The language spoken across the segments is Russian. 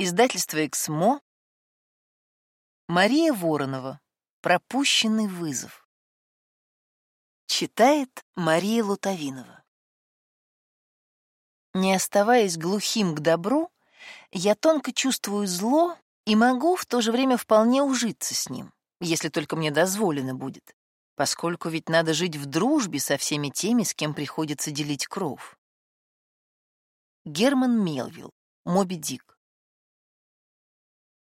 Издательство «Эксмо». Мария Воронова. Пропущенный вызов. Читает Мария Лутовинова. Не оставаясь глухим к добру, я тонко чувствую зло и могу в то же время вполне ужиться с ним, если только мне дозволено будет, поскольку ведь надо жить в дружбе со всеми теми, с кем приходится делить кров. Герман Мелвилл, Моби Дик.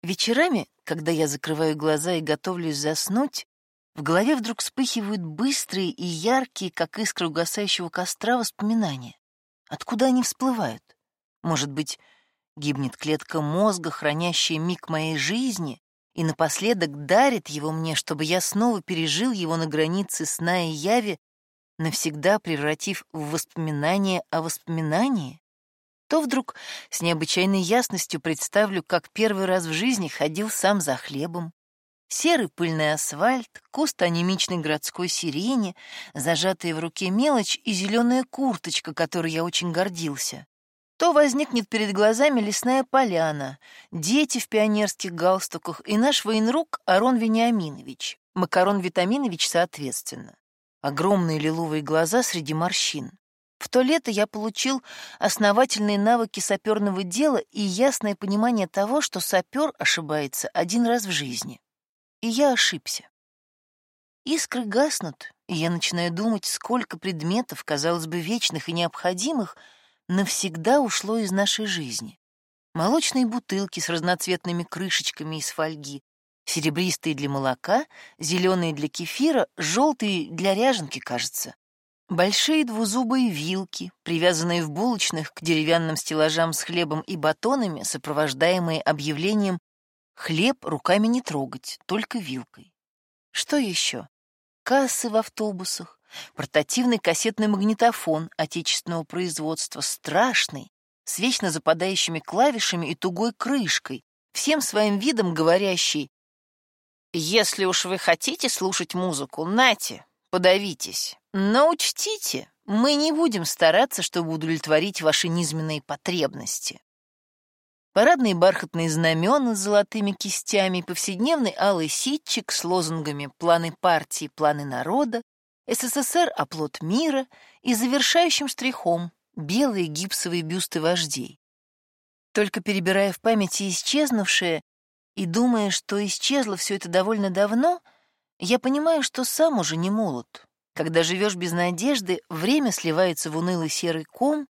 Вечерами, когда я закрываю глаза и готовлюсь заснуть, в голове вдруг вспыхивают быстрые и яркие, как искры угасающего костра, воспоминания. Откуда они всплывают? Может быть, гибнет клетка мозга, хранящая миг моей жизни, и напоследок дарит его мне, чтобы я снова пережил его на границе сна и яви, навсегда превратив в воспоминание о воспоминании? То вдруг с необычайной ясностью представлю, как первый раз в жизни ходил сам за хлебом. Серый пыльный асфальт, куст анемичной городской сирени, зажатая в руке мелочь и зеленая курточка, которой я очень гордился. То возникнет перед глазами лесная поляна, дети в пионерских галстуках и наш военрук Арон Вениаминович, Макарон Витаминович соответственно. Огромные лиловые глаза среди морщин. В то лето я получил основательные навыки саперного дела и ясное понимание того, что сапер ошибается один раз в жизни. И я ошибся. Искры гаснут, и я начинаю думать, сколько предметов, казалось бы, вечных и необходимых, навсегда ушло из нашей жизни. Молочные бутылки с разноцветными крышечками из фольги, серебристые для молока, зеленые для кефира, желтые для ряженки, кажется, Большие двузубые вилки, привязанные в булочных к деревянным стеллажам с хлебом и батонами, сопровождаемые объявлением «Хлеб руками не трогать, только вилкой». Что еще? Кассы в автобусах, портативный кассетный магнитофон отечественного производства, страшный, с вечно западающими клавишами и тугой крышкой, всем своим видом говорящий «Если уж вы хотите слушать музыку, нате, подавитесь». Но учтите, мы не будем стараться, чтобы удовлетворить ваши низменные потребности. Парадные бархатные знамена с золотыми кистями, повседневный алый ситчик с лозунгами «Планы партии, планы народа», «СССР – оплот мира» и завершающим штрихом белые гипсовые бюсты вождей. Только перебирая в памяти исчезнувшее и думая, что исчезло все это довольно давно, я понимаю, что сам уже не молод. Когда живешь без надежды, время сливается в унылый серый ком,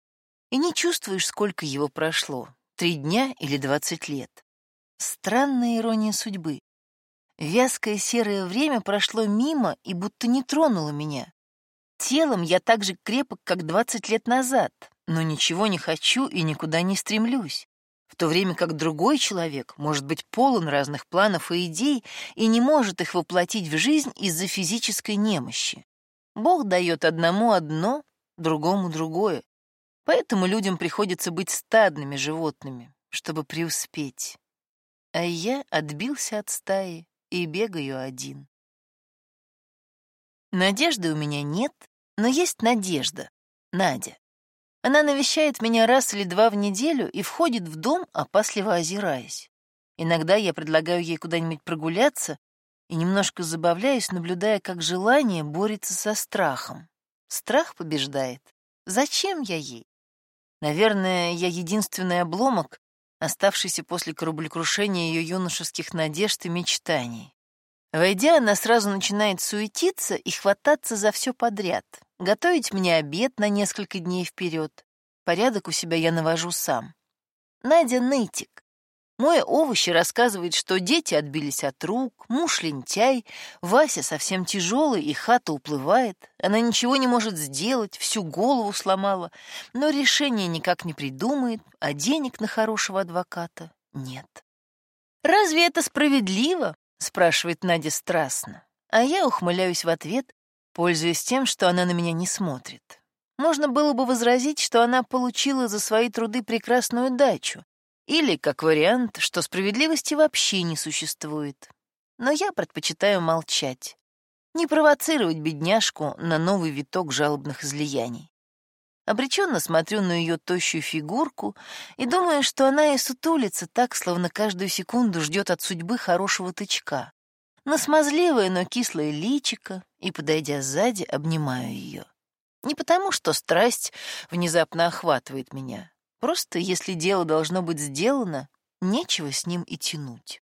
и не чувствуешь, сколько его прошло — три дня или двадцать лет. Странная ирония судьбы. Вязкое серое время прошло мимо и будто не тронуло меня. Телом я так же крепок, как двадцать лет назад, но ничего не хочу и никуда не стремлюсь. В то время как другой человек может быть полон разных планов и идей и не может их воплотить в жизнь из-за физической немощи. Бог дает одному одно, другому другое. Поэтому людям приходится быть стадными животными, чтобы преуспеть. А я отбился от стаи и бегаю один. Надежды у меня нет, но есть надежда, Надя. Она навещает меня раз или два в неделю и входит в дом, опасливо озираясь. Иногда я предлагаю ей куда-нибудь прогуляться, и немножко забавляюсь, наблюдая, как желание борется со страхом. Страх побеждает. Зачем я ей? Наверное, я единственный обломок, оставшийся после кораблекрушения ее юношеских надежд и мечтаний. Войдя, она сразу начинает суетиться и хвататься за все подряд, готовить мне обед на несколько дней вперед. Порядок у себя я навожу сам. Надя нытик. Моя овощи рассказывает, что дети отбились от рук, муж лентяй, Вася совсем тяжелый, и хата уплывает. Она ничего не может сделать, всю голову сломала, но решение никак не придумает, а денег на хорошего адвоката нет. «Разве это справедливо?» — спрашивает Надя страстно. А я ухмыляюсь в ответ, пользуясь тем, что она на меня не смотрит. Можно было бы возразить, что она получила за свои труды прекрасную дачу, или, как вариант, что справедливости вообще не существует. Но я предпочитаю молчать, не провоцировать бедняжку на новый виток жалобных излияний. Обреченно смотрю на ее тощую фигурку и думаю, что она и сутулится так, словно каждую секунду ждет от судьбы хорошего тычка. На смазливое, но кислое личико и, подойдя сзади, обнимаю ее. Не потому, что страсть внезапно охватывает меня. Просто, если дело должно быть сделано, нечего с ним и тянуть.